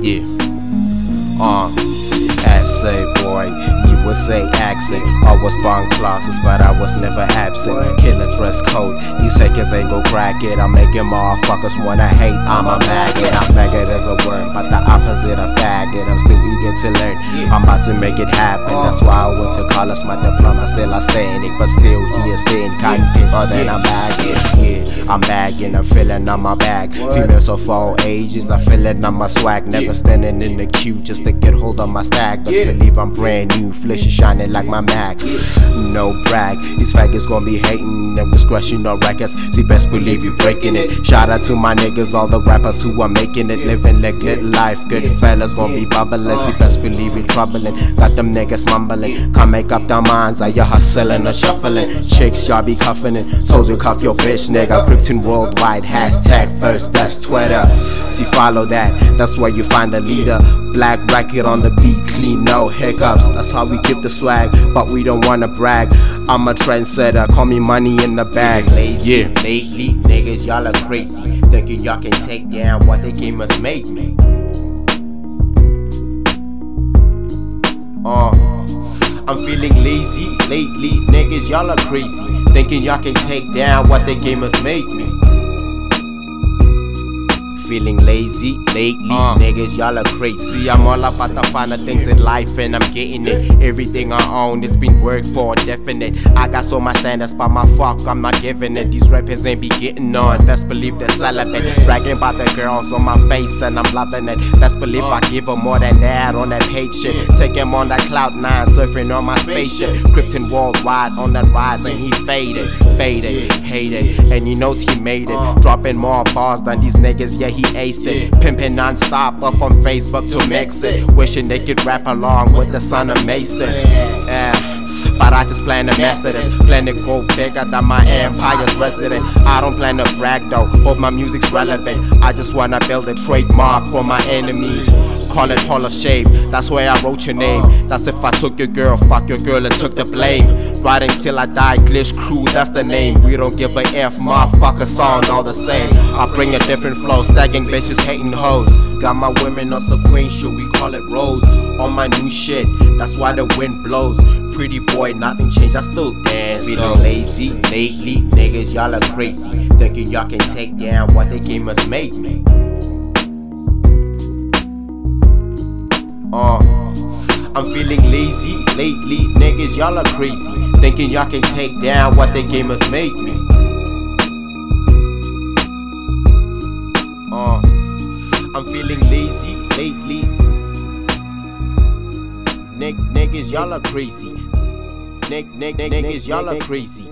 Yeah. Uh, um, essay boy, you would say accent. I was born classes, but I was never absent. Killer dress code. These seconds ain't go crack it. I'm making motherfuckers wanna hate. I'm a maggot. I'm maggot as a word, but the opposite of faggot. I'm still eager to learn. I'm about to make it happen. That's why I went to college. My diploma still outstanding, but still here staying cotton paper. Then I'm bagging. Yeah, I'm bagging. I'm filling on my back. Females of all ages. I'm filling on my swag. Never standing in the queue just to get hold of my stack. Best believe I'm brand new. Is shining like my Mac. No brag. These faggots gonna be hating and was crushing no records. See, best believe you breaking it. Shout out to my niggas, all the rappers who are making it, living a good life. Good fellas gonna be bubbling. See, best believe you troubling. Got them niggas mumbling. Can't make up their minds. Are you hustling or shuffling? Chicks, y'all be cuffing it. You cuff your bitch, nigga. Krypton worldwide. Hashtag first, that's Twitter. See, follow that. That's where you find a leader. Black record on the beat, clean, no hiccups. That's how we give the swag, but we don't wanna brag. I'm a trendsetter, call me money in the bag. Lazy, Yeah. lately, niggas, y'all are crazy. Thinking y'all can take down what the game has made me. Uh, I'm feeling lazy lately, niggas, y'all are crazy. Thinking y'all can take down what the game has made me. Feeling lazy lately, Uh. niggas, y'all are crazy. I'm all about the finer things in life and I'm getting it. Everything I own, it's been worked for, definite. I got so much standards, but my fuck, I'm not giving it. These rappers ain't be getting on. Best believe they're celibate. Bragging about the girls on my face and I'm loving it. Best believe I give them more than that on that page shit. Take him on that cloud nine, surfing on my spaceship. Krypton worldwide on that rise and he faded, faded, hated. And he knows he made it. Dropping more bars than these niggas, yeah, he aced it. Pimping non-stop up on Facebook to mix it. Wishing they could rap along with the son of Mason. Yeah. I just plan to master this. Plan to grow bigger than my empire's resident. I don't plan to brag though. Hope my music's relevant. I just wanna build a trademark for my enemies. Call it Hall of Shame. That's where I wrote your name. That's if I took your girl, fuck your girl and took the blame. Right until I die, Glitch Crew, that's the name. We don't give a F, motherfucker, sound all the same. I bring a different flow, stacking bitches, hating hoes. Got my women on sequential, we call it rose. On my new shit, that's why the wind blows. Pretty boy, nothing changed, I still dance. Feeling lazy lately, niggas, y'all are crazy. Thinking y'all can take down what the gamers made me. Uh, I'm feeling lazy lately, niggas, y'all are crazy. Thinking y'all can take down what the gamers made me. I'm feeling lazy lately. Nick, niggas, y'all are crazy. Nick, nick, niggas, y'all are crazy.